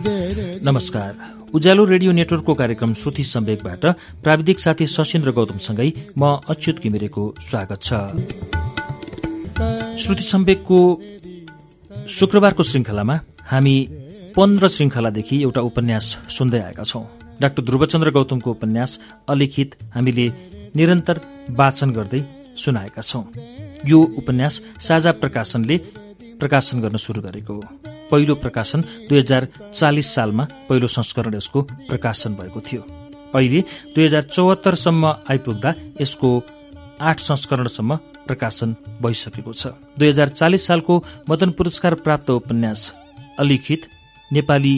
नमस्कार। उज्यालो रेडियो नेटवर्कको कार्यक्रम श्रुति सम्वेकबाट प्राविधिक साथी सशेन्द्र गौतमसँगै म अच्युत घिमिरेको स्वागत छ। श्रुति सम्वेकको शुक्रबारको श्रृङ्खलामा हामी पन्ध्र श्रृङ्खलादेखि एउटा उपन्यास सुन्दै आएका छौं। डाक्टर ध्रुवचन्द्र गौतमको उपन्यास अलिखित हामीले निरन्तर वाचन गर्दै सुनाएका छौं। यो उपन्यास साझा प्रकाशनले प्रकाशन गर्न शुरू गरेको हो। पहिलो प्रकाशन दुई हजार चालिस सालमा पहिलो संस्करण यसको प्रकाशन भएको थियो। अहिले दुई हजार चौहत्तरसम्म आइपुग्दा यसको आठ संस्करणसम्म प्रकाशन भइसकेको छ। दुई हजार चालिस सालको मदन पुरस्कार प्राप्त उपन्यास अलिखित नेपाली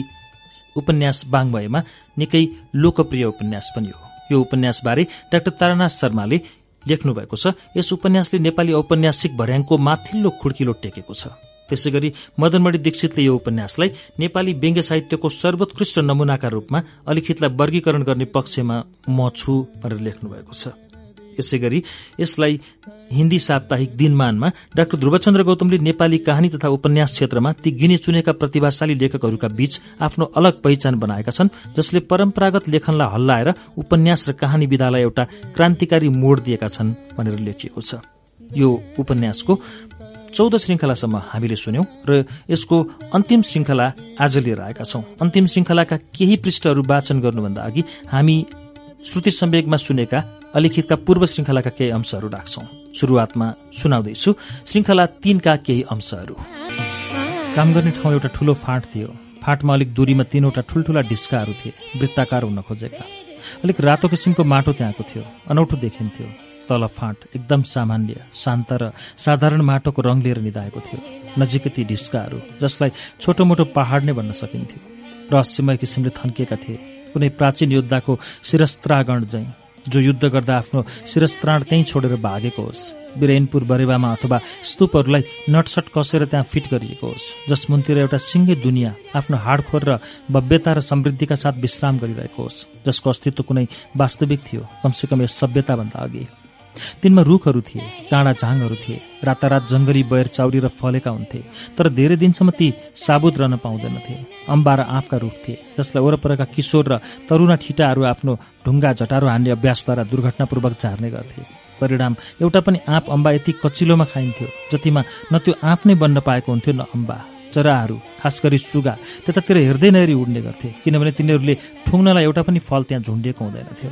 उपन्यास बाङ्मयमा निकै लोकप्रिय उपन्यास पनि हो। यो उपन्यासबारे डाक्टर तारानाथ शर्माले लेख्नु भएको छ। यस उपन्यासले नेपाली औपन्यासिक भर्याङको माथिल्लो खुड्किलो टेकेको छ। त्यसै गरी मदनमणि दीक्षितले यो उपन्यासलाई नेपाली व्यङ्ग्य साहित्यको सर्वोत्कृष्ट नमूनाका रूपमा अलिखितलाई वर्गीकरण गर्ने पक्षमा म छु भनेर लेख्नु भएको छ। यसै गरी यसलाई हिन्दी साप्ताहिक दिनमानमा डाक्टर ध्रुवचन्द्र गौतमले नेपाली कहानी तथा उपन्यास क्षेत्रमा ती गिने चुनेका प्रतिभाशाली लेखकहरूका बीच आफ्नो अलग पहिचान बनाएका छन् जसले परम्परागत लेखनलाई हल्लाएर उपन्यास र कहानी विधालाई एउटा क्रान्तिकारी मोड दिएका छन् भनेर लेखिएको छ। यो उपन्यासको चौध श्रृङ्खलासम्म हामीले सुन्यौं र यसको अन्तिम श्रृङ्खला आज लिएर आएका छौं। अन्तिम श्रृङ्खलाका केही पृष्ठहरू वाचन गर्नुभन्दा अघि हामी श्रुति सम्वेगमा सुनेका अलिखितका पूर्व श्रृङ्खलाका केही अंशहरू राख्छौं। शुरूआतमा सुनाउँदैछु श्रृङ्खला तीनका केही अंशहरू। काम गर्ने ठाउँ एउटा ठूलो फाँट थियो। फाँटमा अलिक दूरीमा तीनवटा ठुल्ठुला ढिस्काहरू थिए। वृत्ताकार हुन खोजेका। अलिक रातो किसिमको माटो त्यहाँको थियो। अनौठो देखिन्थ्यो। तल फाँट एकदम सामान्य शान्त र साधारण माटोको रङ लिएर निधाएको थियो। नजिकै ती ढिस्काहरू जसलाई छोटो मोटो पहाड नै भन्न सकिन्थ्यो। रहस्यमय किसिमले थन्किएका थिए। कुनै प्राचीन योद्धाको शिरस्त्रागण झैँ जो युद्ध गर्दा आफ्नो शिरस्त्राण त्यहीँ छोडेर भागेको होस् बिरेनपुर बरेवामा अथवा स्तूपहरूलाई नटसट कसेर त्यहाँ फिट गरिएको होस् जस मुनतिर एउटा सिङ्गै दुनियाँ आफ्नो हाडखोर र भव्यता र समृद्धिका साथ विश्राम गरिरहेको होस् जसको अस्तित्व कुनै वास्तविक थियो कमसेकम यस सभ्यताभन्दा अघि। तिनमा रुखहरू थिए काँडा झाङहरू थिए रातारात जङ्गली बयर चाउरी र फलेका हुन्थे तर धेरै दिनसम्म ती साबुत रहन पाउँदैनथे। अम्बा र आँपका रुख थिए जसलाई वरपरका किशोर र तरुणा ठिटाहरू आफ्नो ढुङ्गा झटारो हान्ने अभ्यासद्वारा दुर्घटनापूर्वक झार्ने गर्थे। परिणाम एउटा पनि आँप अम्बा यति कचिलोमा खाइन्थ्यो जतिमा न त्यो आँप नै बन्न पाएको हुन्थ्यो न अम्बा। चराहरू खास गरी सुगा त्यतातिर हेर्दै नहेरी उड्ने गर्थे किनभने तिनीहरूले ठुङ्नलाई एउटा पनि फल त्यहाँ झुन्डिएको हुँदैनथ्यो।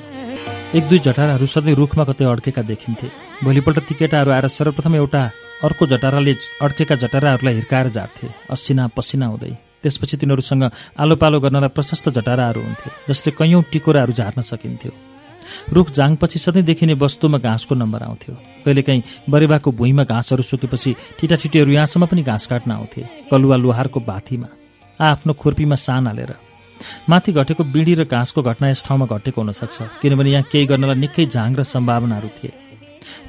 एक दुई जटाराहरू सधैँ रुखमा कतै अड्केका देखिन्थे। भोलिपल्ट ती केटाहरू आएर सर्वप्रथम एउटा अर्को जटाराले अड्केका जटाराहरूलाई हिर्काएर झार्थे असिना पसिना हुँदै। त्यसपछि तिनीहरूसँग आलो पालो गर्नलाई प्रशस्त जटाराहरू हुन्थे जसले कैयौँ टिकोराहरू झार्न सकिन्थ्यो। रुख जाङपछि सधैँ देखिने वस्तुमा घाँसको नम्बर आउँथ्यो। कहिलेकाहीँ बरेवाको भुइँमा घाँसहरू सुकेपछि ठिटाठिटीहरू यहाँसम्म पनि घाँस काट्न आउँथे कलुवा लोहारको भाथीमा आफ्नो खुर्पीमा सान हालेर। माथि घटेको बिडी र घाँसको घटना यस ठाउँमा घटेको हुन सक्छ किनभने यहाँ केही गर्नलाई निकै झाङ र सम्भावनाहरू थिए।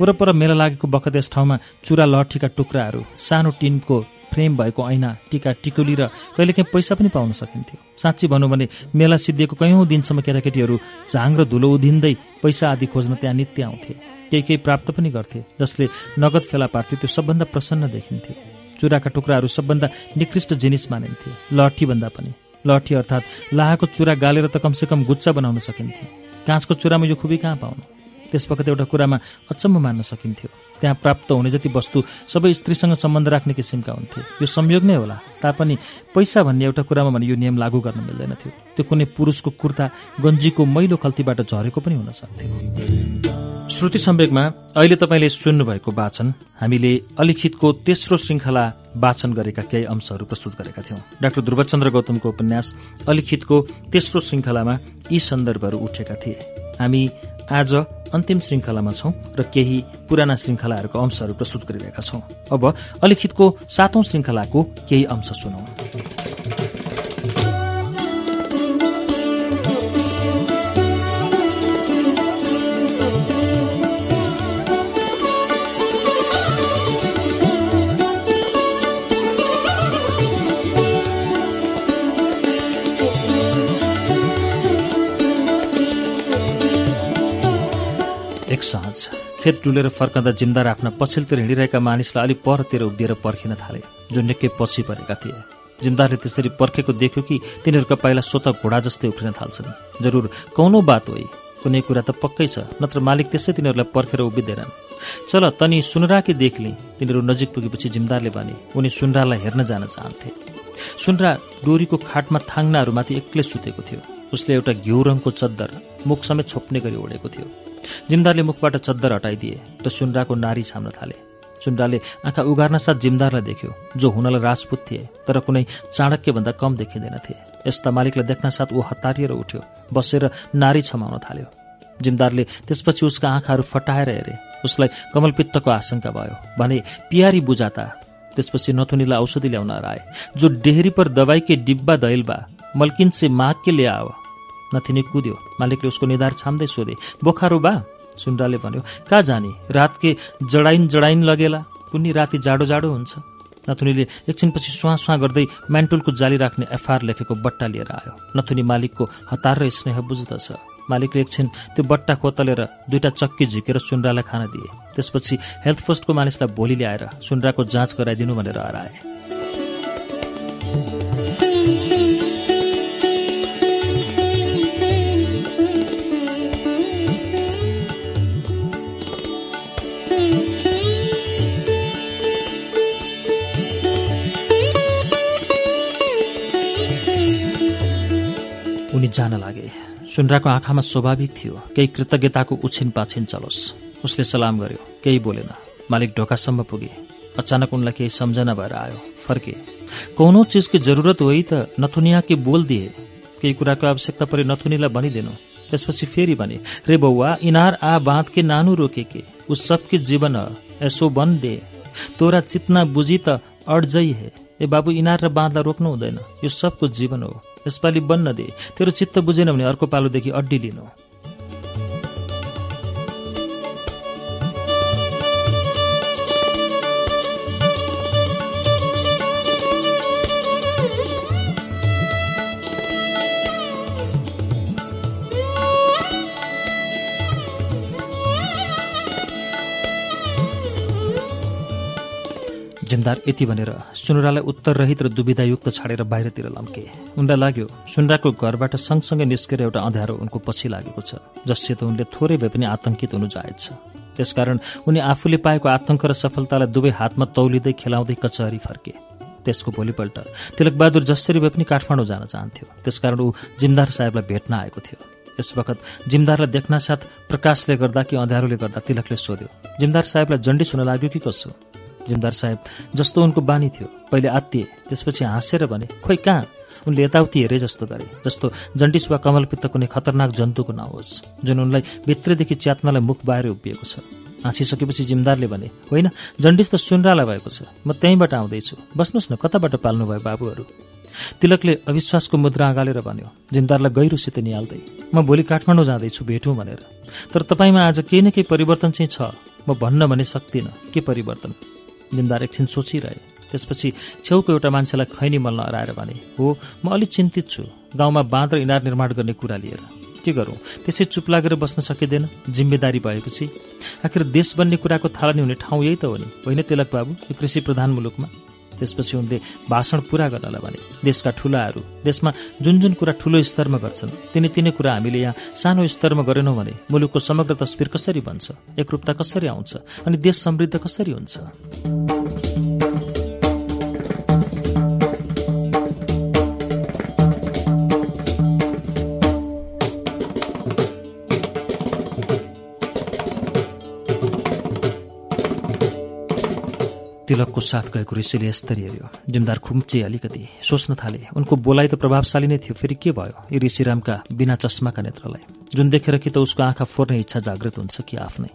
वरपर मेला लागेको बखत यस ठाउँमा चुरा लट्ठीका टुक्राहरू सानो टिनको फ्रेम भएको ऐना टिका टिकुली र कहिलेकाहीँ पैसा पनि पाउन सकिन्थ्यो। साँच्ची भनौँ भने मेला सिद्धिएको कैयौँ दिनसम्म केटाकेटीहरू झाङ र धुलो उधिँदै पैसा आदि खोज्न त्यहाँ नित्य आउँथे। केही केही प्राप्त पनि गर्थे जसले नगद फेला पार्थ्यो त्यो सबभन्दा प्रसन्न देखिन्थ्यो। चुराका टुक्राहरू सबभन्दा निकृष्ट जिनिस मानिन्थे लट्ठीभन्दा पनि। लट्ठी अर्थात् लाहाको चुरा गालेर त कमसेकम गुच्चा बनाउन सकिन्थ्यो। काँचको चुरामा यो खुबी कहाँ पाउनु? त्यसवखत एउटा कुरामा अचम्म मान्न सकिन्थ्यो। त्यहाँ प्राप्त हुने जति वस्तु सबै स्त्रीसँग सम्बन्ध राख्ने किसिमका हुन्थे। यो संयोग नै होला। तापनि पैसा भन्ने एउटा कुरामा भने यो नियम लागू गर्न मिल्दैनथ्यो त्यो कुनै पुरुषको कुर्ता गन्जीको मैलो खल्तीबाट झरेको पनि हुन सक्थ्यो। श्रुति सम्वेकमा अहिले तपाईँले सुन्नुभएको वाचन हामीले अलिखितको तेस्रो श्रृङ्खला वाचन गरेका केही अंशहरू प्रस्तुत गरेका थियौं। डाक्टर ध्रुवचन्द्र गौतमको उपन्यास अलिखितको तेस्रो श्रृङ्खलामा यी सन्दर्भहरू उठेका थिए। हामी आज अन्तिम श्रृङ्खलामा छौं र केही पुराना श्रृङ्खलाहरूको अंशहरू प्रस्तुत गरिरहेका छौं। अब अलिखितको सातौं श्रृङ्खलाको केही अंश सुनौ। एक साँझ खेत डुलेर फर्कँदा जिम्दार आफ्ना पछिल्तिर हिँडिरहेका मानिसलाई अलिक परतिर उभिएर पर्खिन थाले जो निकै पछि परेका थिए। जिमदारले त्यसरी पर्खेको देख्यो कि तिनीहरूका पाइला स्वत घोडा जस्तै उफ्रिन थाल्छन्। जरुर कौनो बात होइ कुनै कुरा त पक्कै छ नत्र मालिक त्यसै तिनीहरूलाई पर्खेर उभिँदैनन्। चल तनी सुनराकी देखले तिनीहरू नजिक पुगेपछि जिमदारले भने उनी सुनरालाई हेर्न जान चाहन्थे। सुनरा डोरीको खाटमा थाङ्नाहरूमाथि एक्लै सुतेको थियो। उसले एउटा घिउ रङको चद्दर मुख समेत छोप्ने गरी ओढेको थियो। जिमदारले मुखबाट चद्दर हटाइदिए र सुनराको नारी छाम्न थाले। सुनराले आँखा उगार्न साथ जिमदारलाई देख्यो जो हुनलाई राजपूत थिए तर कुनै चाणक्यभन्दा कम देखिँदैनथे। यस्ता मालिकलाई देख्न साथ ऊ हतारिएर उठ्यो बसेर नारी छमाउन थाल्यो। जिमदारले त्यसपछि उसका आँखाहरू फटाएर हेरे। उसलाई कमलपित्तको आशंका भयो भने पियारी बुझाता त्यसपछि नथुनीलाई औषधि ल्याउन हराए। जो डेहरी पर दवाई के डिब्बा दैलबा मल्किन से माग के ले आओ नथिनी कुद्यो। मालिकले उसको निधार छाम्दै सोधे बोखारो बा? सुन्डाले भन्यो कहाँ जाने रात के जडाइन जडाइन लगेला कुनै राति जाडो जाडो हुन्छ। नथुनीले एकछिनपछि सुहाँ सुहाँ गर्दै म्यान्टुलको जाली राख्ने एफआर लेखेको बट्टा लिएर आयो। नथुनी मालिकको हतार र स्नेह बुझ्दछ। मालिकले एकछिन त्यो बट्टा खोतलेर दुईटा चक्की झिकेर सुनरालाई खान दिए। त्यसपछि हेल्थ पोस्टको मानिसलाई भोलि ल्याएर सुनराको जाँच गराइदिनु भनेर हराए। जान लागे। सुनराको आँखामा स्वाभाविक थियो। केही कृतज्ञताको उछिन पाछिन चलोस्। उसले सलाम गर्यो। केही बोलेन। मालिक ढोकासम्म पुगे। अचानक उनलाई केही सम्झना भएर आयो। फर्के। कौनो चिजको जरुरत होइ त नथुनिया के बोल दिए। केही कुराको आवश्यकता परे नथुनीलाई भनिदिनु। त्यसपछि फेरि भने रे बौवा इनार आ बाँध के नानु रोके के? उस सबके जीवन यसो बन दे। तोरा चितना बुझी त अड्जै हे। ए बाबु इनार र बाँधलाई रोक्नु हुँदैन। यो सबको जीवन हो। यसपालि बन्न दे। तेरो चित्त बुझेन भने अर्को पालोदेखि अड्डी लिनु। जिमदार यति भनेर सुनुरालाई उत्तररहित र दुविधायुक्त छाडेर बाहिरतिर लम्के। उनलाई लाग्यो सुनराको घरबाट सँगसँगै निस्केर एउटा अँध्यारो उनको पछि लागेको छ जससित उनले थोरै भए पनि आतंकित हुनु जायज छ। त्यसकारण उनी आफूले पाएको आतंक र सफलतालाई दुवै हातमा तौलिँदै खेलाउँदै कचहरी फर्के। त्यसको भोलिपल्ट तिलकबहादुर जसरी भए पनि काठमाडौँ जान चाहन्थ्यो। त्यसकारण ऊ जिमदार साहेबलाई भेट्न आएको थियो। यस वखत जिमदारलाई देख्न साथ प्रकाशले गर्दा कि अँध्यारोले गर्दा तिलकले सोध्यो जिमदार साहेबलाई जन्डिस हुन लाग्यो कि कसो? जिमदार साहेब जस्तो उनको बानी थियो। पहिले आत्तिए त्यसपछि हाँसेर भने खोइ कहाँ? उनले यताउति हेरे जस्तो गरे जस्तो जन्डिस वा कमलपित्त कुनै खतरनाक जन्तुको नहोस् जुन उनलाई भित्रदेखि च्यात्नलाई मुख बाहिर उभिएको छ। हाँसिसकेपछि जिमदारले भने होइन जन्डिस त सुनरालाई भएको छ। म त्यहीँबाट आउँदैछु। बस्नुहोस् न कताबाट पाल्नुभयो बाबुहरू? तिलकले अविश्वासको मुद्रा अँगालेर भन्यो जिमदारलाई गहिरोसित निहाल्दै। म भोलि काठमाडौँ जाँदैछु भेटौँ भनेर। तर तपाईँमा आज केही न केही परिवर्तन चाहिँ छ। म भन्न भने सक्दिनँ। के परिवर्तन? जिमदार एकछिन सोचिरहे त्यसपछि छेउको एउटा मान्छेलाई खैनी मल्न हराएर भने हो म अलिक चिन्तित छु। गाउँमा बाँध र इनार निर्माण गर्ने कुरा लिएर। के गरौँ? त्यसै चुप लागेर बस्न सकिँदैन जिम्मेदारी भएपछि। आखिर देश बन्ने कुराको थालनी हुने ठाउँ यही त हो नि। होइन तिलक बाबु यो कृषि प्रधान मुलुकमा। त्यसपछि उनले भाषण पूरा गर्नलाई भने देशका ठुलाहरू देशमा जुन जुन कुरा ठुलो स्तरमा गर्छन् तिनी तिनै कुरा हामीले यहाँ सानो स्तरमा गरेनौँ भने मुलुकको समग्र तस्विर कसरी बन्छ एकरूपता कसरी आउँछ अनि देश समृद्ध कसरी हुन्छ? तिलकको साथ गएको ऋषिले यस्तरी हेऱ्यो जिमदार खुम्चे अलिकति सोच्न थाले। उनको बोलाइ त प्रभावशाली नै थियो फेरि के भयो? यी ऋषिरामका बिना चस्माका नेत्रलाई। जुन देखेर कि त उसको आँखा फोर्ने इच्छा जागृत हुन्छ कि आफ्नै?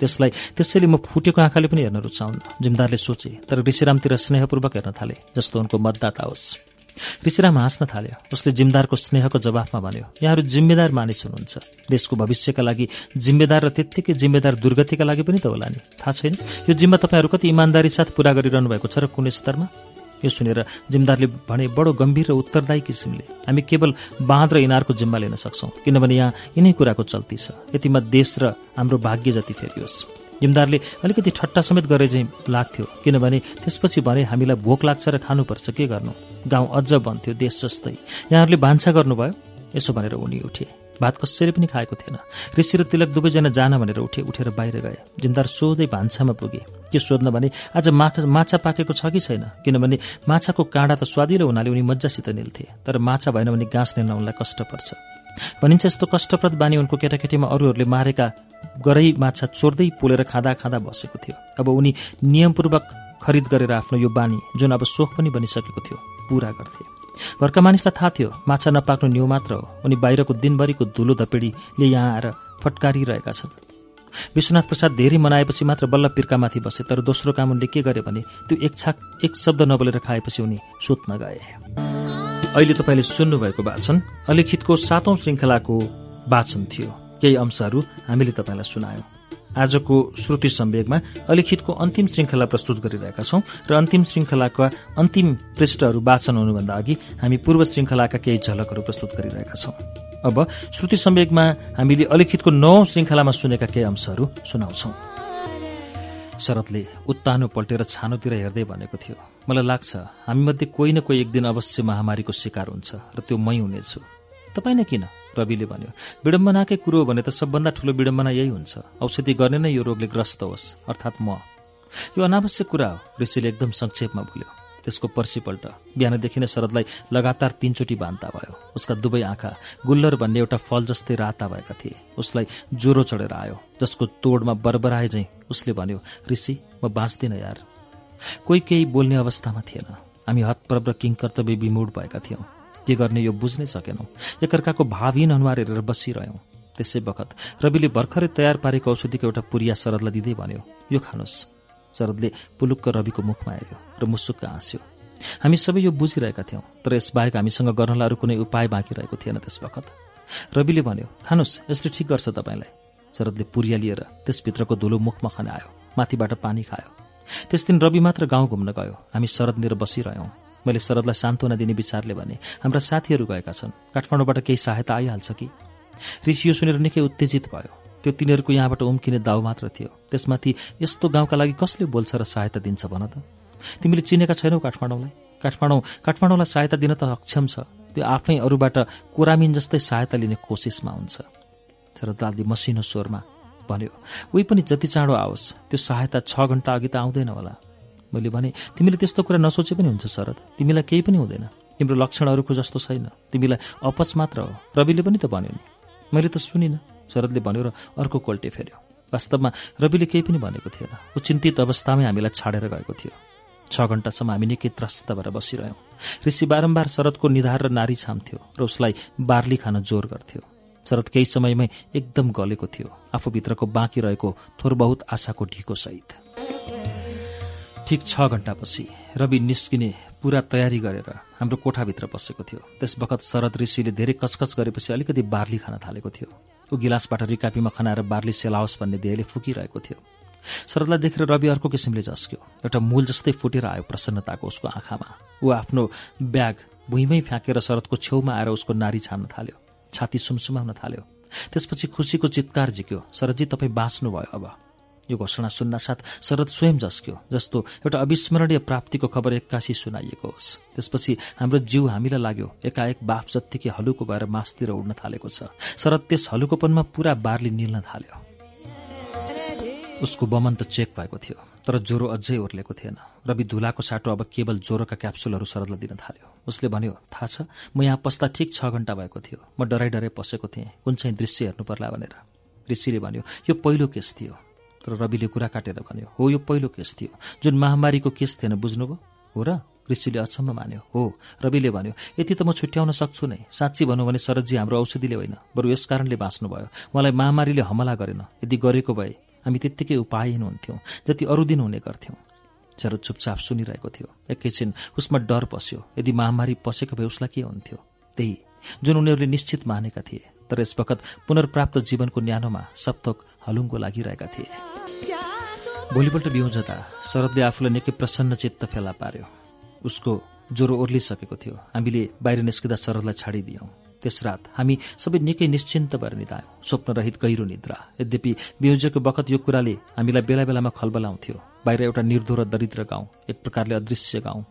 त्यसलाई त्यसैले म फुटेको आँखाले पनि हेर्न रुचाउन जिमदारले सोचे तर ऋषिरामतिर स्नेहपूर्वक हेर्न थाले जस्तो उनको मतदाता होस्। ऋषिराम हाँस्न थाल्यो। उसले जिम्मेदारको स्नेहको जवाफमा भन्यो यहाँहरू जिम्मेदार मानिस हुनुहुन्छ। देशको भविष्यका लागि जिम्मेदार र त्यत्तिकै जिम्मेदार दुर्गतिका लागि पनि त होला नि। थाहा छैन? यो जिम्मा तपाईँहरू कति इमान्दारी साथ पूरा गरिरहनु भएको छ र कुन स्तरमा? यो सुनेर जिम्मेदारले भने बडो गम्भीर र उत्तरदायी किसिमले। हामी केवल बाँध र इनारको जिम्मा लिन सक्छौँ। किनभने यहाँ यिनै कुराको चल्ती छ। यतिमा देश र हाम्रो भाग्य जति फेरियोस्। जिमदारले अलिकति ठट्टा समेत गरे चाहिँ लाग्थ्यो। किनभने त्यसपछि भने हामीलाई भोक लाग्छ र खानुपर्छ। के गर्नु? गाउँ अझ बन्थ्यो देश जस्तै। यहाँहरूले भान्सा गर्नुभयो? यसो भनेर उनी उठे। भात कसैले पनि खाएको थिएन। ऋषि र तिलक दुवैजना जान भनेर उठे उठेर बाहिर गए। जिमदार सोझै भान्सामा पुगे। के सोध्न भने आज माछा पाकेको छ कि छैन? किनभने माछाको काँडा त स्वादिलो हुनाले उनी मजासित निल्थे। तर माछा भएन भने गाँस निल्न उनलाई कष्ट पर्छ। भनिन्छ यस्तो कष्टप्रद बानी उनको केटाकेटीमा अरूहरूले मारेका गरै माछा चोर्दै पोलेर खाँदा खाँदा बसेको थियो। अब उनी नियमपूर्वक खरिद गरेर आफ्नो यो बानी जुन अब सोख पनि बनिसकेको थियो पूरा गर्थे। घरका मानिसलाई थाहा थियो माछा नपाक्नु न्यू मात्र हो। उनी बाहिरको दिनभरिको धुलो धपेडीले यहाँ आएर फटकारिरहेका छन्। विश्वनाथ प्रसाद धेरै मनाएपछि मात्र बल्ल पिर्कामाथि बसे तर दोस्रो काम उनले के गरे भने त्यो एक छाक एक शब्द नबोलेर खाएपछि उनी सुत्न गए। अहिले तपाईँले सुन्नुभएको वाचन अलिखितको सातौं श्रृङ्खलाको वाचन थियो। केही अंशहरू हामीले तपाईँलाई सुनायौं। आजको श्रुति सम्वेगमा अलिखितको अन्तिम श्रृङ्खला प्रस्तुत गरिरहेका छौं र अन्तिम श्रृङ्खलाका अन्तिम पृष्ठहरू वाचन हुनुभन्दा अघि हामी पूर्व श्रृङ्खलाका केही झलकहरू प्रस्तुत गरिरहेका छौं। अब श्रुति सम्वेगमा हामीले अलिखितको नौ श्रृङ्खलामा सुनेका केही अंशहरू सुनाउँछौ। शरदले उत्तानो पल्टेर छानोतिर हेर्दै भनेको थियो मलाई लाग्छ हामीमध्ये कोही न कोही एक दिन अवश्य महामारीको शिकार हुन्छ र त्यो मै हुनेछु। तपाईँ नै किन? रविले भन्यो विडम्बनाकै कुरो हो भने त सबभन्दा ठूलो विडम्बना यही हुन्छ। औषधि गर्ने नै यो रोगले ग्रस्त होस् अर्थात् म। यो अनावश्यक कुरा हो ऋषिले एकदम संक्षेपमा बोल्यो। त्यसको पर्सिपल्ट बिहानदेखि नै शरदलाई लगातार तीनचोटि बान्ता भयो। उसका दुवै आँखा गुल्लर भन्ने एउटा फल जस्तै राता भएका थिए। उसलाई ज्वरो चढेर आयो जसको तोडमा बरबराए झैँ उसले भन्यो ऋषि म बाँच्दिनँ यार। कोही केही बोल्ने अवस्थामा थिएन। हामी हतप्रभ र किङकर्तव्य विमूढ भएका थियौं। के गर्ने यो बुझ्नै सकेनौं। एकअर्काको भावहीन अनुहार हेरेर बसिरह्यौं। त्यसै बखत रविले भर्खरै तयार पारेको औषधिको एउटा पुरिया शरदलाई दिँदै भन्यो यो खानुहोस् शरदले पुलुक्क रविको मुखमा हेऱ्यो र मुसुक्क हाँस्यो हामी सबै यो बुझिरहेका थियौं तर यसबाहेक हामीसँग गर्नलाई अरू कुनै उपाय बाँकी रहेको थिएन त्यस बखत। रविले भन्यो खानुहोस् यसले ठिक गर्छ तपाईँलाई। शरदले पुरिया लिएर त्यसभित्रको धुलो मुखमा खनायो माथिबाट पानी खायो। त्यस दिन रवि मात्र गाउँ घुम्न गयो हामी शरदनिर बसिरह्यौं। मैले शरदलाई सान्त्वना दिने विचारले भने हाम्रा साथीहरू गएका छन्। काठमाडौँबाट केही सहायता आइहाल्छ कि? ऋषि यो सुनेर निकै उत्तेजित भयो। त्यो तिनीहरूको यहाँबाट उम्किने दाउ मात्र थियो। त्यसमाथि यस्तो गाउँका लागि कसले बोल्छ र सहायता दिन्छ भन त? तिमीले चिनेका छैनौ काठमाडौँलाई। काठमाडौँ काठमाडौँलाई सहायता दिन त अक्षम छ। त्यो आफै अरूबाट कोरामिन जस्तै सहायता लिने कोसिसमा हुन्छ। शरदलालले मसिनो स्वरमा भन्यो उही पनि जति चाँडो आओस्। त्यो सहायता छ घण्टा अघि त आउँदैन होला। मैले भने तिमीले त्यस्तो कुरा नसोचे पनि हुन्छ शरद। तिमीलाई केही पनि हुँदैन। तिम्रो लक्षणहरूको जस्तो छैन। तिमीलाई अपच मात्र हो। रविले पनि त भन्यो नि। मैले त सुनिनँ। शरदले भन्यो र अर्को कोल्टे फेर्यो। वास्तवमा रविले केही पनि भनेको थिएन। ऊ चिन्तित अवस्थामै हामीलाई छाडेर गएको थियो। छ घण्टासम्म हामी निकै त्रस्त भएर बसिरह्यौँ। ऋषि बारम्बार शरदको निधार र नारी छाम्थ्यो र उसलाई बार्ली खान जोर गर्थ्यो। शरद केही समयमै एकदम गलेको थियो। आफूभित्रको बाँकी रहेको थोर बहुत आशाको ढिको सहित। ठिक छ घण्टापछि रवि निस्किने पूरा तयारी गरेर हाम्रो कोठाभित्र बसेको थियो। त्यस बखत शरद ऋषिले धेरै कचकच गरेपछि अलिकति बार्ली खान थालेको थियो। ऊ गिलासबाट रिकापीमा खनाएर बार्ली सेलाओस् भन्ने ध्येयले फुकिरहेको थियो। शरदलाई देखेर रवि अर्को किसिमले झस्क्यो एउटा मूल जस्तै फुटेर आयो प्रसन्नताको उसको आँखामा। ऊ आफ्नो ब्याग भुइँमै फ्याँकेर शरदको छेउमा आएर उसको नारी छान्न थाल्यो। छाती सुमसुमाउन थाल्यो। त्यसपछि खुसीको चित्कार झिक्यो। शरदजी तपाईँ बाँच्नुभयो अब। यो घोषणा सुन्नासाथ शरद स्वयं झस्क्यो जस्तो एउटा अविस्मरणीय प्राप्तिको खबर एक्कासी सुनाइएको होस्। त्यसपछि हाम्रो जिउ हामीलाई लाग्यो एकाएक बाफ जत्तिकै हलुको भएर मासतिर उड्न थालेको छ। शरद त्यस हलुकोपनमा पूरा बारली निल्न थाल्यो। उसको बमन त चेक भएको थियो तर ज्वरो अझै ओर्लेको थिएन। रवि धुलाको साटो अब केवल ज्वरोका क्याप्सुलहरू शरदलाई दिन थाल्यो। उसले भन्यो थाहा छ म यहाँ पस्दा ठिक छ घण्टा भएको थियो। म डराइ डराइ पसेको थिएँ कुन चाहिँ दृश्य हेर्नु पर्ला भनेर? ऋषिले भन्यो यो पहिलो केस थियो। तर रविले कुरा काटेर भन्यो हो यो पहिलो केस थियो। जुन महामारीको केस थिएन बुझ्नुभयो? हो र? ऋषिले अचम्म मान्यो। हो। रविले भन्यो यति त म छुट्याउन सक्छु नै। साँच्ची भनौँ भने शरदजी हाम्रो औषधिले होइन बरु यस कारणले बाँच्नुभयो। उहाँलाई महामारीले हमला गरेन। यदि गरेको भए हामी त्यत्तिकै उपायहीन हुन्थ्यौँ जति अरू दिन हुने गर्थ्यौँ। शरद चुपचाप सुनिरहेको थियो। एकैछिन उसमा डर पस्यो। यदि महामारी पसेको भए उसलाई के हुन्थ्यो? त्यही जुन उनीहरूले निश्चित मानेका थिए। तर यस बखत पुनर्प्राप्त जीवनको न्यानोमा सप्तक हलुङ्गो लागिरहेका थिए। भोलिपल्ट बिउजता शरदले आफूलाई निकै प्रसन्न चित्त फेला पार्यो। उसको ज्वरो ओर्लिसकेको थियो। हामीले बाहिर निस्किँदा शरदलाई छाडिदियौँ। त्यस रात हामी सबै निकै निश्चिन्त भएर निधायौँ। स्वप्नरहित गहिरो निद्रा। यद्यपि बिउजेको बखत यो कुराले हामीलाई बेला बेलामा खलबलाउँथ्यो बाहिर एउटा निर्धो र दरिद्र गाउँ एक प्रकारले अदृश्य गाउँ।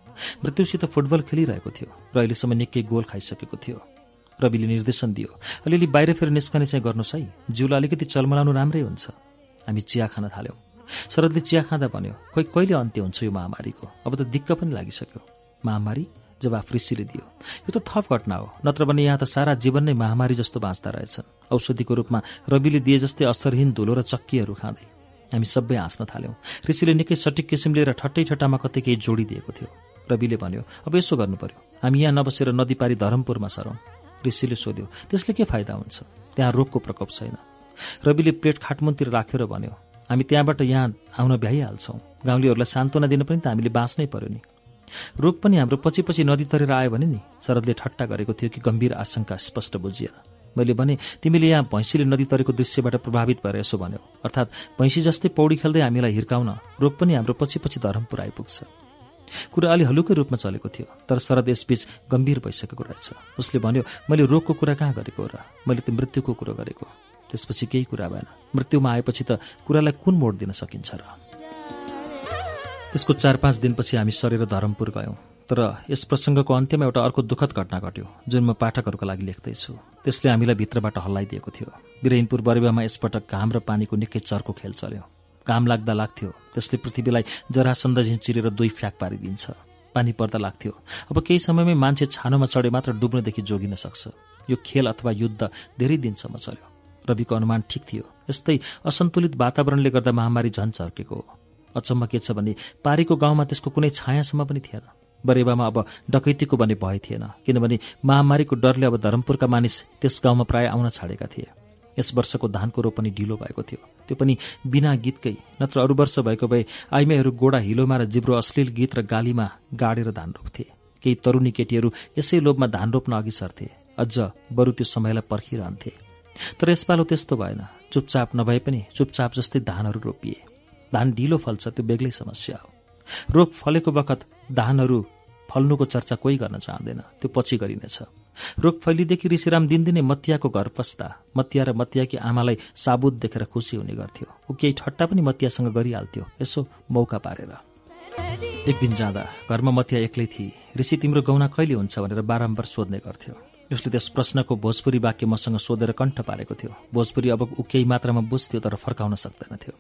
मृत्युसित फुटबल खेलिरहेको थियो र अहिलेसम्म निकै गोल खाइसकेको थियो। रविले निर्देशन दियो। अलिअलि बाहिर फेरि निस्कने चाहिँ गर्नुहोस् है। जिउलाई अलिकति चलमलाउनु राम्रै हुन्छ। हामी चिया खान थाल्यौँ। शरदले चिया खाँदा भन्यो खोइ कहिले अन्त्य हुन्छ यो महामारीको? अब त दिक्क पनि लागिसक्यो। महामारी जवाफ ऋषिले दियो यो त थप घटना हो। नत्र भने यहाँ त सारा जीवन नै महामारी जस्तो बाँच्दा रहेछन्। औषधिको रूपमा रविले दिए जस्तै असरहीन धुलो र चक्कीहरू खाँदै। हामी सबै हाँस्न थाल्यौँ। ऋषिले निकै सटिक किसिम लिएर ठट्टै ठट्टामा कतै केही जोडिदिएको थियो। रविले भन्यो अब यसो गर्नु पर्यो। हामी यहाँ नबसेर नदी पारी धरमपुरमा सरौँ। ऋषिले सोध्यो त्यसले के फाइदा हुन्छ? त्यहाँ रोगको प्रकोप छैन। रविले प्लेट खाटमुनतिर राख्यो र भन्यो हामी त्यहाँबाट यहाँ आउन भ्याइहाल्छौँ। गाउँलेहरूलाई सान्त्वना दिन पनि त हामीले बाँच्नै पर्यो नि। रोग पनि हाम्रो पछि पछि नदी तरेर आयो भने नि शरदले ठट्टा गरेको थियो कि गम्भीर आशंका स्पष्ट बुझिएन। मैले भने तिमीले यहाँ भैँसीले नदी तरेको दृश्यबाट प्रभावित भएर यसो भन्यो। अर्थात् भैँसी जस्तै पौडी खेल्दै हामीलाई हिर्काउन रोग पनि हाम्रो पछि पछि धरमपुर आइपुग्छ। कुरा अलि हलुकै रूपमा चलेको थियो तर शरद यसबीच गम्भीर भइसकेको रहेछ। उसले भन्यो मैले रोगको कुरा कहाँ गरेको र मैले त मृत्युको कुरो गरेको? त्यसपछि केही कुरा भएन। मृत्युमा आएपछि त कुरालाई कुन मोड दिन सकिन्छ र? त्यसको चार पाँच दिनपछि हामी सरेर धरमपुर गयौँ तर यस प्रसङ्गको अन्त्यमा एउटा अर्को दुःखद घटना घट्यो जुन म पाठकहरूका लागि लेख्दैछु। त्यसले हामीलाई भित्रबाट हल्लाइदिएको थियो। बिरहिनपुर बरेवामा यसपटक घाम र पानीको निकै चर्को खेल चल्यो। घाम लाग्दा लाग्थ्यो। त्यसले पृथ्वीलाई जरासन्द चिरेर दुई फ्याक पारिदिन्छ। पानी पर्दा लाग्थ्यो। अब केही समयमै मान्छे छानोमा चढे मात्र डुब्नदेखि जोगिन सक्छ। यो खेल अथवा युद्ध धेरै दिनसम्म चल्यो। रविको अनुमान ठिक थियो। यस्तै असन्तुलित वातावरणले गर्दा महामारी झन् चर्केको हो। अचम्म के छ भने पारीको गाउँमा त्यसको कुनै छायासम्म पनि थिएन। बरेबामा अब डकैतीको भने भय थिएन। किनभने महामारीको डरले अब धरमपुरका मानिस त्यस गाउँमा प्राय आउन छाडेका थिए। यस वर्षको धानको रोपनी ढिलो भएको थियो। त्यो पनि बिना गीतकै नत्र अरू वर्ष भएको भए आइमेहरू गोडा हिलोमा र जिब्रो अश्लील गीत र गालीमा गाडेर धान रोप्थे। केही तरुनी केटीहरू यसै लोभमा धान रोप्न अघि सर्थे। अझ बरु त्यो समयलाई पर्खिरहन्थे। तर यसपालो त्यस्तो भएन। चुपचाप नभए पनि चुपचाप जस्तै धानहरू रोपिए। धान ढिलो फल्छ त्यो बेग्लै समस्या हो। रोग फलेको बखत धानहरू फल्नुको चर्चा कोही गर्न चाहँदैन। त्यो पछि गरिनेछ। रोग फैलिदेखि ऋषिराम दिनदिनै मतियाको घर पस्दा मतिया र मतियाकी आमालाई साबुत देखेर खुसी हुने गर्थ्यो। ऊ केही ठट्टा पनि मतियासँग गरिहाल्थ्यो। यसो मौका पारेर। एक दिन जाँदा घरमा मतिया एक्लै थिए ऋषि तिम्रो गौना कहिले हुन्छ भनेर बारम्बार सोध्ने गर्थ्यो। उसले त्यस प्रश्नको भोजपुरी वाक्य मसँग सोधेर कण्ठ पारेको थियो। भोजपुरी अब ऊ केही मात्रामा बुझ्थ्यो तर फर्काउन सक्दैनथ्यो।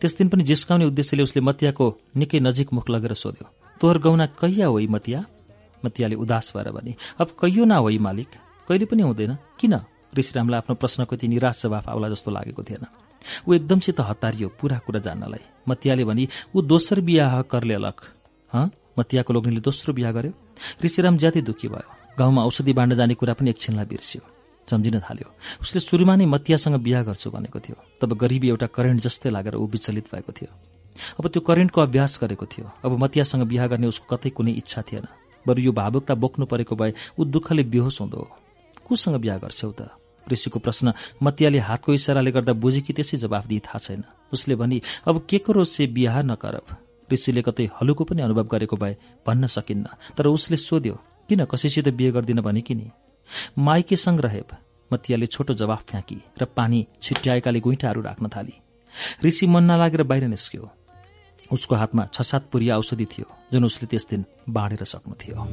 त्यस दिन पनि जिस्काउने उद्देश्यले उसले मतियाको निकै नजिक मुख लगेर सोध्यो तोहर गौना कैया होइ मतिया मतियाले उदास भएर भने अब कैयो न होइ मालिक। कहिले पनि हुँदैन। किन? ऋषिरामलाई आफ्नो प्रश्नको ती निराश जवाफ आउला जस्तो लागेको थिएन। ऊ एकदमसित हतारियो पूरा कुरा जान्नलाई। मतियाले भने ऊ दोस्रो बिहा करले अलग ह? मतियाको लोग्नेले दोस्रो बिहा गर्यो? ऋषिराम ज्यादै दुखी भयो। गाउँमा औषधि बाँड्न जाने कुरा पनि एकछिनलाई बिर्सियो। सम्झिन थाल्यो। उसले सुरुमा नै मतियासँग बिहा गर्छु भनेको थियो। तब गरिबी एउटा करेन्ट जस्तै लागेर ऊ विचलित भएको थियो। अब त्यो करेन्टको अभ्यास गरेको थियो। अब मतियासँग बिहा गर्ने उसको कतै कुनै इच्छा थिएन। बरु यो भावुकता बोक्नु परेको भए ऊ दुःखले बेहोस हुँदो। कोसँग बिहा गर्छौ त? ऋषिको प्रश्न मतियाले हातको इसाराले गर्दा बुझे कि त्यसै जवाफ दिए थाहा छैन। उसले भनी अब के करो से बिहा नकरब? ऋषिले कतै हलुको पनि अनुभव गरेको भए भन्न सकिन्न। तर उसले सोध्यो किन कसैसित बिहे गर्दिन भने कि नि माइकेसँग रहेब। मतियाले छोटो जवाफ फ्याँकी र पानी छिट्याएकाले गुइठाहरू राख्न थाली। ऋषि मन नलागेर बाहिर निस्क्यो। उसको हातमा छ सात पुरिया औषधि थियो जुन उसले त्यस दिन बाँडेर सक्नु थियो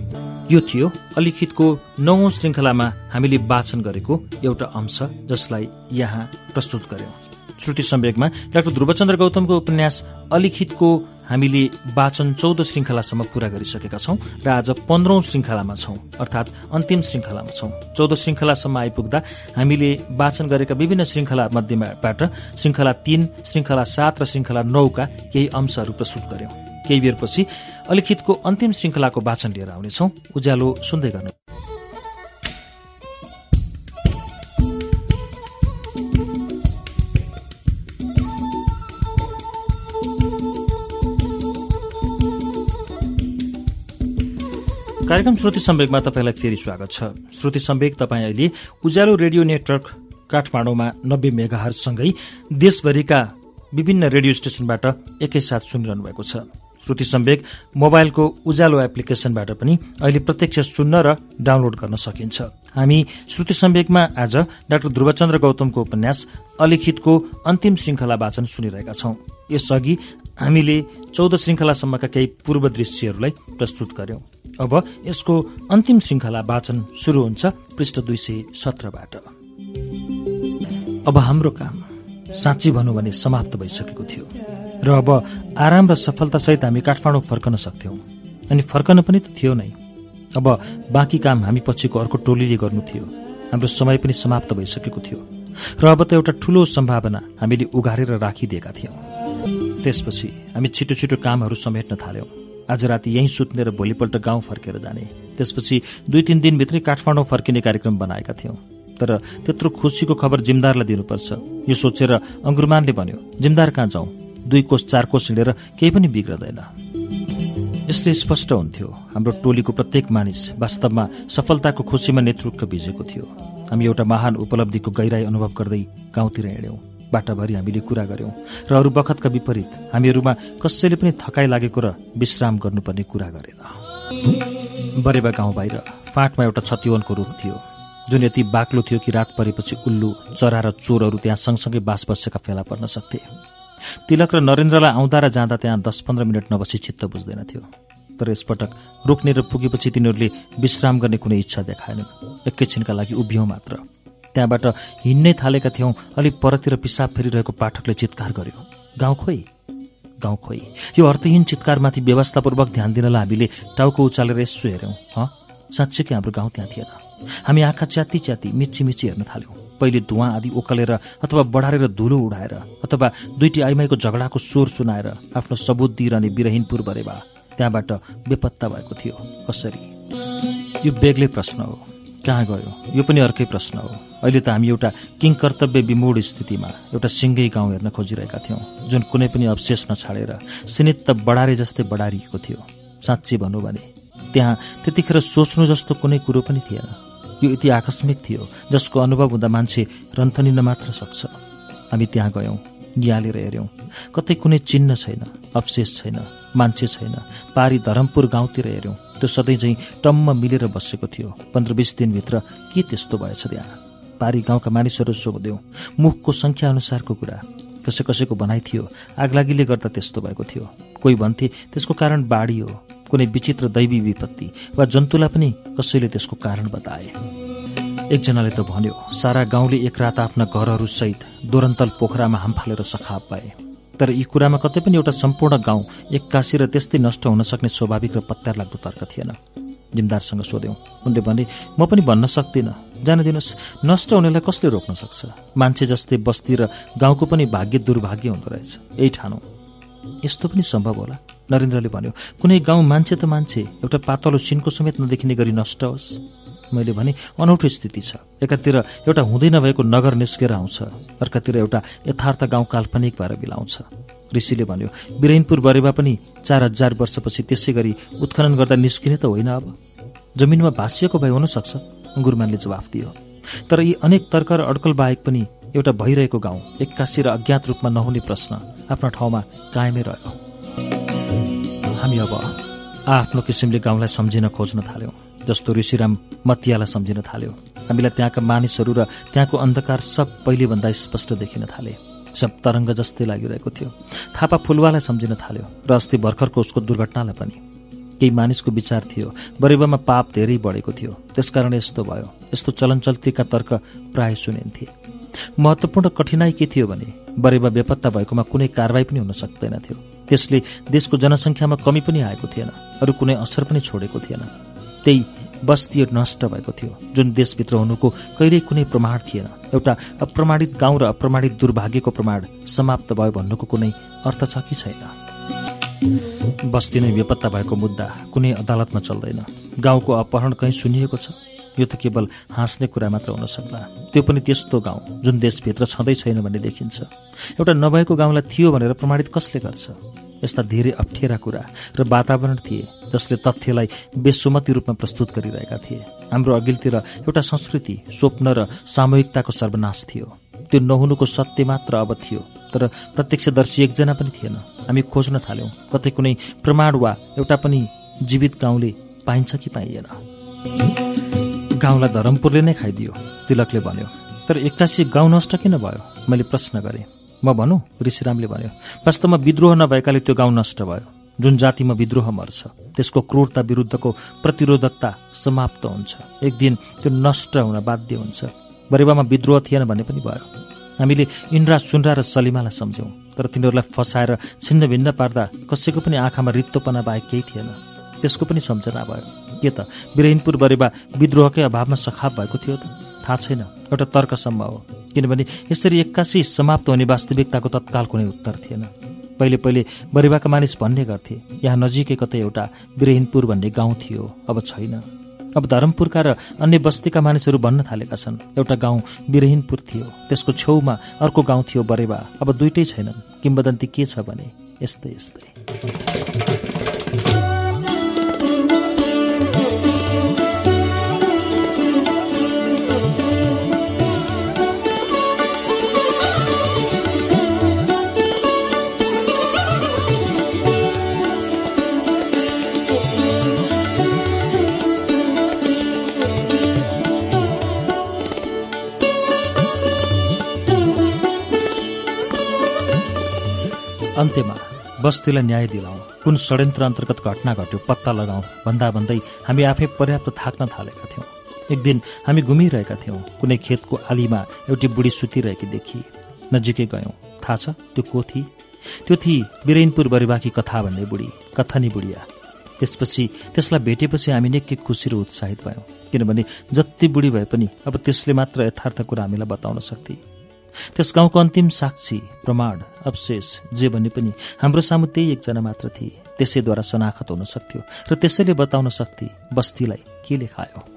यो थियो अलिखितको नौ श्रृङ्खलामा हामीले वाचन गरेको एउटा अंश जसलाई यहाँ प्रस्तुत गर्यौं। श्रुति सम्वेकमा डाक्टर ध्रुवचन्द्र गौतमको उपन्यास अलिखितको हामीले वाचन चौध श्रृङ्खलासम्म पूरा गरिसकेका छौं र आज पन्ध्रौं श्रृङ्खलामा छौं अर्थात अन्तिम श्रृङ्खलामा छौं। चौध श्रृङ्खलासम्म आइपुग्दा हामीले वाचन गरेका विभिन्न श्रृङ्खला मध्येबाट श्रृङ्खला तीन श्रृङ्खला सात र श्रृङ्खला नौका केही अंशहरू प्रस्तुत गर्यौं। केही बेरपछि अलिखितको अन्तिम श्रृङ्खलाको वाचन लिएर आउनेछौ। उज्यालो सुन्दै गर्नु। कार्यक्रम श्रुति सम्वेकमा तपाईँलाई फेरि स्वागत छ। श्रुति सम्वेक तपाईँ अहिले उज्यालो रेडियो नेटवर्क काठमाडौँमा नब्बे मेगाहरूसँगै देशभरिका विभिन्न रेडियो स्टेशनबाट एकैसाथ सुनिरहनु भएको छ। श्रुति सम्वेक मोबाइलको उज्यालो एप्लिकेशनबाट पनि अहिले प्रत्यक्ष सुन्न र डाउनलोड गर्न सकिन्छ। हामी श्रुति सम्वेकमा आज डाक्टर ध्रुवचन्द्र गौतमको उपन्यास अलिखितको अन्तिम श्रृङ्खला वाचन सुनिरहेका छौं। यसअघि हामीले चौध श्रृङ्खलासम्मका केही पूर्व दृश्यहरूलाई प्रस्तुत गर्यौं। अब यसको अन्तिम श्रृङ्खला वाचन शुरू हुन्छ पृष्ठ दुई सय सत्रबाट। अब हाम्रो काम। साँच्ची भनौँ भने समाप्त भइसकेको थियो। र अब आराम र सफलतासहित हामी काठमाडौँ फर्कन सक्थ्यौँ। अनि फर्कन पनि त थियो नै। अब बाँकी काम हामी पछिको अर्को टोलीले गर्नु थियो। हाम्रो समय पनि समाप्त भइसकेको थियो। र अब त एउटा ठूलो सम्भावना हामीले उघारेर राखिदिएका थियौँ। त्यसपछि हामी छिटो छिटो कामहरू समेट्न थाल्यौँ। आज राति यहीँ सुत्ने र भोलिपल्ट गाउँ फर्केर जाने। त्यसपछि दुई तिन दिनभित्रै काठमाडौँ फर्किने कार्यक्रम बनाएका थियौँ। तर त्यत्रो खुसीको खबर जिमदारलाई दिनुपर्छ। यो सोचेर अङ्गुरमानले भन्यो जिमदार कहाँ जाउँ? दुई कोष चार कोष हिँडेर केही पनि बिग्रदैन। यसले स्पष्ट हुन्थ्यो हाम्रो टोलीको प्रत्येक मानिस वास्तवमा सफलताको खुसीमा नेतृत्व भिजेको थियो। हामी एउटा महान उपलब्धिको गहिराई अनुभव गर्दै गाउँतिर हिँड्यौं बाटाभरि हामीले कुरा गर्यौं र अरू बखतका विपरीत हामीहरूमा कसैले पनि थकाइ लागेको र विश्राम गर्नुपर्ने कुरा गरेन। बरेबा गाउँ बाहिर फाँटमा एउटा छतिवनको रुख थियो जुन यति बाक्लो थियो कि रात परेपछि उल्लु चरा र चोरहरू त्यहाँ सँगसँगै बास बसेका फेला पर्न सक्थे। तिलक र नरेन्द्रलाई आउँदा र जाँदा त्यहाँ दस पन्ध्र मिनट नबसी चित्त बुझ्दैन थियो। तर यसपटक रोक्नेर पुगेपछि तिनीहरूले विश्राम गर्ने कुनै इच्छा देखाएनन् एकैछिनका लागि उभियौँ मात्र। त्यहाँबाट हिँड्नै थालेका थियौँ अलिक परतिर पिसाब फेरिरहेको पाठकले चितकार गर्यो। गाउँ खोइ गाउँ खोइ यो अर्थहीन चितकारमाथि व्यवस्थापूर्वक ध्यान दिनलाई हामीले टाउको उचालेर यसो हेऱ्यौँ ह? हाम्रो गाउँ त्यहाँ थिएन। हामी आँखा च्याती च्याती मिची मिची हेर्न थाल्यौँ। पहिले धुवा आदि ओकलेर अथवा बढारेर धुलो उडाएर अथवा दुईटी आइमाईको झगडाको स्वर सुनाएर आफ्नो सबुत दिइरहने विरहीनपुर बरेबा त्यहाँबाट बेपत्ता भएको थियो। कसरी? यो बेग्लै प्रश्न हो। कहाँ गयो? यो पनि अर्कै प्रश्न हो। अहिले त हामी एउटा किङ कर्तव्य विमूढ स्थितिमा एउटा सिङ्गै गाउँ हेर्न खोजिरहेका थियौँ जुन कुनै पनि अवशेष नछाडेर सिनित बढारे जस्तै बढारिएको थियो। साँच्ची भनौँ भने त्यहाँ त्यतिखेर सोच्नु जस्तो कुनै कुरो पनि थिएन। यो यति आकस्मिक थियो जसको अनुभव हुँदा मान्छे रन्थनिन मात्र सक्छ। हामी त्यहाँ गयौँ निहालेर हेऱ्यौँ। कतै कुनै चिन्ह छैन अवशेष छैन मान्छे छैन। पारी धरमपुर गाउँतिर हेऱ्यौँ। त्यो सधैँ चाहिँ टम्म मिलेर बसेको थियो। पन्ध्र बिस दिनभित्र के त्यस्तो भएछ त्यहाँ? पारी गाउँका मानिसहरू सोध्यौँ मुखको संख्या अनुसारको कुरा। कसै कसैको भनाइ थियो आगलागीले गर्दा त्यस्तो भएको थियो। कोही भन्थे त्यसको कारण बाढी हो। कुनै विचित्र दैवी विपत्ति वा जन्तुलाई पनि कसैले त्यसको कारण बताए। एकजनाले त भन्यो सारा गाउँले एक रात आफ्ना घरहरू सहित दोरन्तल पोखरामा हाम फालेर सखाप पाए तर यी कुरामा कतै पनि एउटा सम्पूर्ण गाउँ एक्कासी र त्यस्तै नष्ट हुन सक्ने स्वाभाविक र पत्यार लाग्दो तर्क थिएन। जिमदारसँग सोध्यौं उनले भने म पनि भन्न सक्दिनँ। जान दिनुहोस् नष्ट हुनेलाई कसले रोक्न सक्छ? मान्छे जस्तै बस्ती र गाउँको पनि भाग्य दुर्भाग्य हुँदो रहेछ। यही ठानौँ। यस्तो पनि सम्भव होला नरेन्द्रले भन्यो। कुनै गाउँ मान्छे त मान्छे एउटा पातलो सिनको समेत नदेखिने गरी नष्ट होस्। मैले भने अनौठो स्थिति छ। एकातिर एउटा हुँदै नभएको नगर निस्केर आउँछ। अर्कातिर एउटा यथार्थ गाउँ काल्पनिक भएर बिलाउँछ। ऋषिले भन्यो बिरेनपुर बरेवा पनि चार हजार वर्षपछि त्यसै गरी उत्खनन गर्दा निस्किने त होइन अब। जमिनमा भाँसिएको भए हुन सक्छ गुरुमानले जवाफ दियो। तर यी अनेक तर्क र अड्कल बाहेक पनि एउटा भइरहेको गाउँ एक्कासी र अज्ञात रूपमा नहुने प्रश्न। आफ्नो ठाउँमा कायमै रह्यो। हामी अब आफ्नो किसिमले गाउँलाई सम्झिन खोज्न थाल्यौँ जस्तो ऋषिराम मतियालाई सम्झिन थाल्यो। हामीलाई त्यहाँका मानिसहरू र त्यहाँको अन्धकार सब पहिलेभन्दा स्पष्ट देखिन थाले। सब तरङ्ग जस्तै लागिरहेको थियो। थापा फुलवालाई सम्झिन थाल्यो र अस्ति भर्खरको उसको दुर्घटनालाई पनि। केही मानिसको विचार थियो बरेबामा पाप धेरै बढेको थियो। त्यसकारण यस्तो भयो। यस्तो चलन चल्तीका तर्क प्राय सुनिन्थे। महत्वपूर्ण कठिनाई के थियो भने बरेबा बेपत्ता भएकोमा कुनै कारवाही पनि हुन सक्दैन थियो त्यसले देशको जनसङ्ख्यामा कमी पनि आएको थिएन अरू कुनै असर पनि छोडेको थिएन। त्यही बस्ती नष्ट भएको थियो जुन देशभित्र हुनुको कहिल्यै कुनै प्रमाण थिएन। एउटा अप्रमाणित गाउँ र अप्रमाणित दुर्भाग्यको प्रमाण समाप्त भयो भन्नुको कुनै अर्थ छ कि छैन। बस्ती नै बेपत्ता भएको मुद्दा कुनै अदालतमा चल्दैन। गाउँको अपहरण कहीँ सुनिएको छ? यो त केवल हाँस्ने कुरा मात्र हुन सक्ला। त्यो पनि त्यस्तो गाउँ जुन देशभित्र छँदै छैन भन्ने देखिन्छ। एउटा नभएको गाउँलाई थियो भनेर प्रमाणित कसले गर्छ? यस्ता धेरै अप्ठ्यारा कुरा र वातावरण थिए जसले तथ्यलाई बेसुमती रूपमा प्रस्तुत गरिरहेका थिए। हाम्रो अघिल्तिर एउटा संस्कृति स्वप्न र सामूहिकताको सर्वनाश थियो। त्यो नहुनुको सत्य मात्र अब थियो तर प्रत्यक्षदर्शी एकजना पनि थिएन। हामी खोज्न थाल्यौँ कतै कुनै प्रमाण वा एउटा पनि जीवित गाउँले पाइन्छ कि पाइएन। गाउँलाई धरमपुरले नै खाइदियो तिलकले भन्यो। तर एक्कासी गाउँ नष्ट किन भयो? मैले प्रश्न गरेँ। म भनौँ ऋषिरामले भन्यो। वास्तवमा विद्रोह नभएकाले त्यो गाउँ नष्ट भयो। जुन जातिमा विद्रोह मर्छ त्यसको क्रूरता विरुद्धको प्रतिरोधकता समाप्त हुन्छ। एक दिन त्यो नष्ट हुन बाध्य हुन्छ। बरेवामा विद्रोह थिएन भन्ने पनि भयो। हामीले इन्द्रा सुन्रा र सलिमालाई सम्झ्यौँ। तर तिनीहरूलाई फसाएर छिन्न भिन्न पार्दा कसैको पनि आँखामा रित्तोपना बाहेक केही थिएन। त्यसको पनि सम्झना भयो। के त? बिरहिनपुर बरेबा विद्रोहकै अभावमा सखाप भएको थियो त। थाहा छैन एउटा तर्कसम्म हो। किनभने यसरी एक्कासी समाप्त हुने वास्तविकताको तत्काल कुनै उत्तर थिएन। पहिले पहिले बरेवाका मानिस भन्ने गर्थे यहाँ नजिकै कतै एउटा बिरहिनपुर भन्ने गाउँ थियो अब छैन। अब धरमपुरका र अन्य बस्तीका मानिसहरू भन्न थालेका छन्। एउटा गाउँ बिरहिनपुर थियो त्यसको छेउमा अर्को गाउँ थियो बरेवा अब दुइटै छैनन्। किम्बदन्ती के छ भने यस्तै यस्तै। अन्त्यमा बस्तीलाई न्याय दिलाउँ। कुन षड्यन्त्र अन्तर्गत घटना घट्यो पत्ता लगाउँ भन्दा भन्दै हामी आफै पर्याप्त थाक्न थालेका थियौँ। एक दिन हामी घुमिरहेका थियौँ। कुनै खेतको आलीमा एउटी बुढी सुतिरहेकी देखि। नजिकै गयौँ। थाहा छ त्यो को थिए त्यो थिए बिरेनपुर बरिबाकी कथा भन्ने बुढी कथनी बुढिया। त्यसपछि त्यसलाई भेटेपछि हामी निकै खुसी र उत्साहित भयौँ। किनभने जति बुढी भए पनि अब त्यसले मात्र यथार्थ कुरा हामीलाई बताउन सक्थे। त्यस गाउँको अन्तिम साक्षी प्रमाण अवशेष जे भने पनि हाम्रो सामु त्यही एकजना मात्र थिए। त्यसैद्वारा शनाखत हुन सक्थ्यो र त्यसैले बताउन सक्थे बस्तीलाई के लेखायो।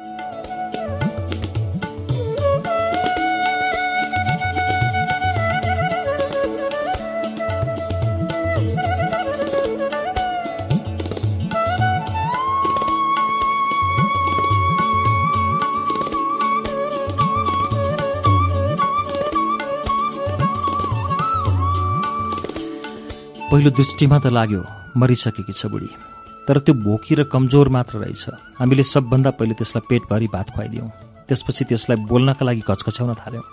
पहिलो दृष्टिमा त लाग्यो मरिसकेकी छ बुढी। तर त्यो भोकी र कमजोर मात्र रहेछ। हामीले सबभन्दा पहिले त्यसलाई पेटभरि भात खुवाइदियौँ। त्यसपछि त्यसलाई बोल्नका लागि घचघच्याउन थाल्यौँ।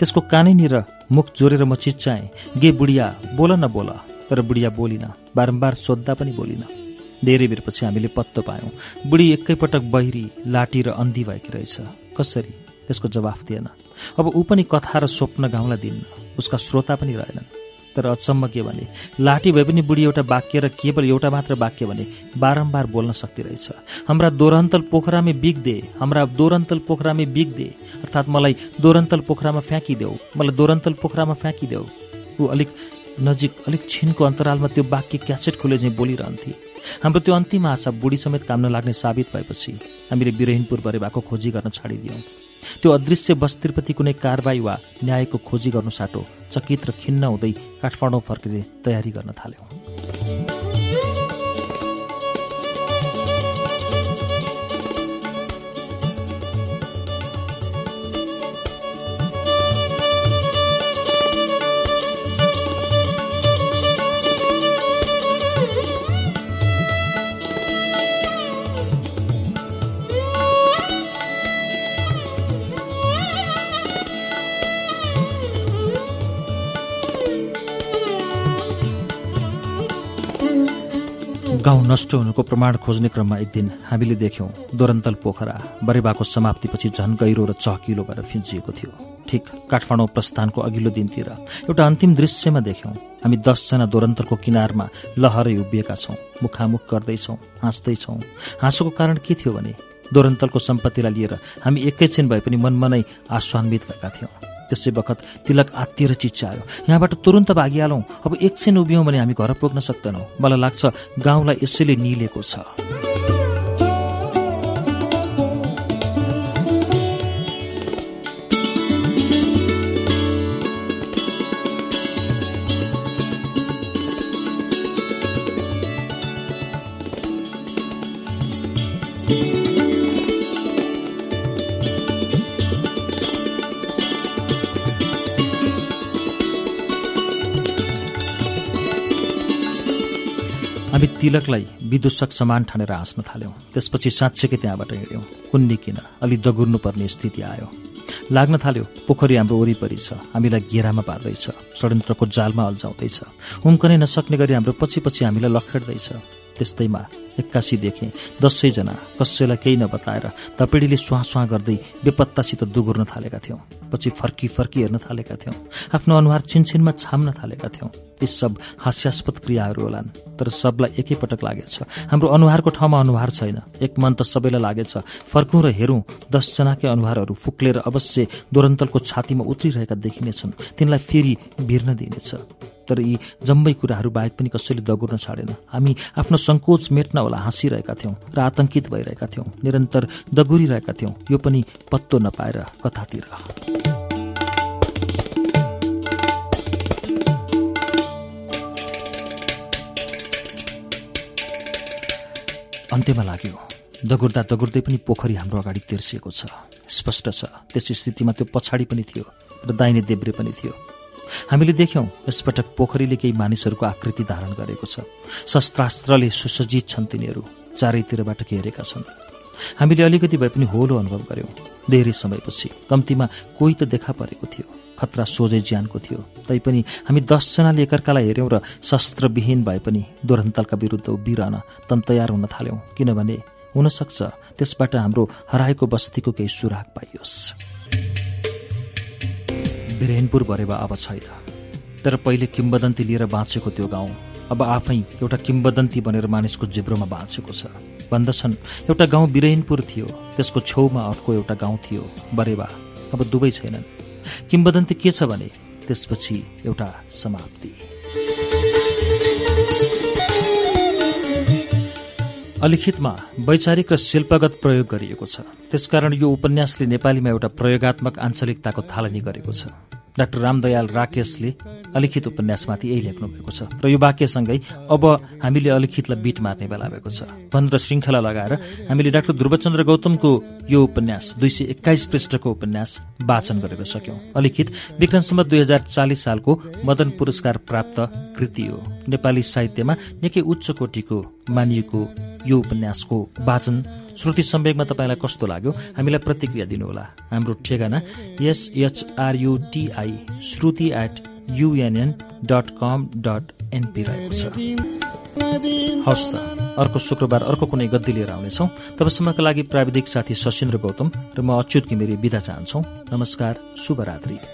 त्यसको कानैनिर मुख जोरेर म चिच्चाएँ गे बुढिया बोल न बोल तर बुढिया बोलिन बारम्बार सोद्धा पनि बोलिन। धेरै बेरपछि हामीले पत्तो पायौँ। बुढी एकैपटक बहिरी लाटी र अन्धी भएकी रहेछ। कसरी? त्यसको जवाफ दिएन। अब ऊ पनि कथा र स्वप्न गाउँलाई दिन्न। उसका श्रोता पनि रहेनन्। तर अचम्म के भने? लाठी भए पनि बुढी एउटा वाक्य र केवल एउटा मात्र वाक्य भने बारम्बार बोल्न सक्दिरहेछ हाम्रा दोरन्तल पोखरामै बिग्दे हाम्रा दोरन्तल पोखरामै बिग्दे अर्थात् मलाई दोरन्तल पोखरामा फ्याँकिदेऊ मलाई दोरन्तल पोखरामा फ्याँकिदेऊ। ऊ अलिक नजिक अलिक छिनको अन्तरालमा त्यो वाक्य क्यासेट खोले चाहिँ बोलिरहन्थे। हाम्रो त्यो अन्तिम आशा बुढी समेत काम नलाग्ने साबित भएपछि हामीले बिरहिनपुर भएको खोजी गर्न छाडिदियौँ। त्यो अदृश्य बस्तीप्रति कुनै कारवाही वा न्यायको खोजी गर्नु साटो चकित र खिन्न हुँदै काठमाडौँ फर्किने तयारी गर्न थाल्यौँ। गाउँ नष्ट हुनुको प्रमाण खोज्ने क्रममा एक दिन हामीले देख्यौँ दोरन्तल पोखरा बरेबाको समाप्तिपछि झन गहिरो र चहकिलो भएर फिन्चिएको थियो। ठिक काठमाडौँ प्रस्थानको अघिल्लो दिनतिर एउटा अन्तिम दृश्यमा देख्यौँ हामी दसजना दोरन्तलको किनारमा लहरै उभिएका छौँ मुखामुख गर्दैछौँ हाँस्दैछौँ। हाँसोको कारण के थियो भने दोरन्तलको सम्पत्तिलाई लिएर हामी एकैछिन भए पनि मनमनै आश्वान्वित भएका थियौँ। त्यसै बखत तिलक आत्तिएर चिच्चायो यहाँबाट तुरन्त भागिहालौँ। अब एकछिन उभियौँ भने हामी घर पुग्न सक्दैनौँ। मलाई लाग्छ गाउँलाई यसैले निलेको छ। तिलकलाई विदूषक समान ठानेर हाँस्न थाल्यौं। त्यसपछि साँच्चैकै त्यहाँबाट हिँड्यौं। कुन्नी किन अलि दगुर्नु पर्ने स्थिति आयो। लाग्न थाल्यो पोखरी हाम्रो वरिपरि छ। हामीलाई घेरामा पार्दैछ। षड्यन्त्रको जालमा अल्झाउँदैछ। उम्कनै नसक्ने गरी हाम्रो पछि पछि हामीलाई लखेड्दैछ त्यस्तैमा एक्कासी देखेँ। दसैँजना कसैलाई केही नबताएर तपेडीले स्वाँ गर्दै बेपत्तासित दुगुर्न थालेका थियौँ। पछि फर्की फर्की हेर्न थालेका थियौँ। आफ्नो अनुहार छिनछिनमा छाम्न थालेका थियौँ। ती सब हास्यास्पद क्रियाहरू होलान्। तर सबलाई एकैपटक लागेछ। हाम्रो अनुहारको ठाउँमा अनुहार छैन। एक मन त सबैलाई लागेछ। फर्कौँ र हेरौँ दसजनाकै अनुहारहरू फुक्लेर अवश्य दोरन्तलको छातीमा उत्रिरहेका देखिनेछन्। तिनलाई फेरि भिर्न दिइनेछ। तर यी जम्बै कुराहरू बाहेक पनि कसैले दगुर्न छाडेन। हामी आफ्नो सङ्कोच मेट्न होला हाँसिरहेका थियौँ र आतंकित भइरहेका थियौँ। निरन्तर दगुरिरहेका थियौँ। यो पनि पत्तो नपाएर कथातिर। अन्त्यमा लाग्यो। दगुर्दा दगुर्दै पनि पोखरी हाम्रो अगाडि तिर्सिएको छ। स्पष्ट छ त्यस स्थितिमा त्यो पछाडि पनि थियो र दाहिने देब्रे पनि थियो। हामीले देख्यौं यसपटक पोखरीले केही मानिसहरूको आकृति धारण गरेको छ। शस्त्रास्त्रले सुसज्जित छन् तिनीहरू चारैतिरबाट घेरेका छन्। हामीले अलिकति भए पनि होलो अनुभव गर्यौं। धेरै समयपछि कम्तीमा कोही त देखा परेको थियो। खतरा सोझै ज्यानको थियो। तैपनि हामी दसजनाले एकअर्कालाई हेऱ्यौं र शस्त्रविहीन भए पनि दोरन्तलका विरुद्ध उभिरहन तम तयार हुन थाल्यौं किनभने हुनसक्छ त्यसबाट हाम्रो हराएको बस्तीको केही सुराग पाइयोस्। बिरेनपुर भरेवा अब छैन। तर पहिले किम्बदन्ती लिएर बाँचेको त्यो गाउँ अब आफै एउटा किम्बदन्ती बनेर मानिसको जिब्रोमा बाँचेको छ। भन्दछन् एउटा गाउँ बिरेनपुर थियो त्यसको छेउमा अर्को एउटा गाउँ थियो बरेवा। अब दुवै छैनन्। किम्बदन्ती के छ भने त्यसपछि एउटा समाप्ति। अलिखितमा वैचारिक र शिल्पगत प्रयोग गरिएको छ। त्यसकारण यो उपन्यासले नेपालीमा एउटा प्रयोगात्मक आञ्चलिकताको थालनी गरेको छ। डाक्टर रामदयाल राकेशले अलिखित उपन्यासमाथि यही लेख्नु भएको छ। र यो वाक्यसँगै अब हामीले अलिखितलाई बिट मार्ने बेला भएको छ। पन्ध्र श्रृङ्खला लगाएर हामीले डाक्टर ध्रुवचन्द्र गौतमको यो उपन्यास दुई सय एक्काइस पृष्ठको उपन्यास वाचन गरेर सक्यौं। अलिखित विक्रमसम्म दुई हजार चालिस सालको मदन पुरस्कार प्राप्त कृति हो। नेपाली साहित्यमा निकै उच्च कोटिको मानिएको यो उपन्यासको वाचन श्रुति सम्वेकमा तपाईँलाई कस्तो लाग्यो? हामीलाई प्रतिक्रिया दिनुहोला। हाम्रो ठेगाना S H R U T I Shruti at U N N dot com dot N P रहेको छ। हवस् त अर्को शुक्रबार अर्को कुनै गद्दी लिएर आउनेछौ। तबसम्मका लागि प्राविधिक साथी सशिन्द्र गौतम र म अच्युत घिमिरी विदा चाहन्छौ। नमस्कार शुभरात्री।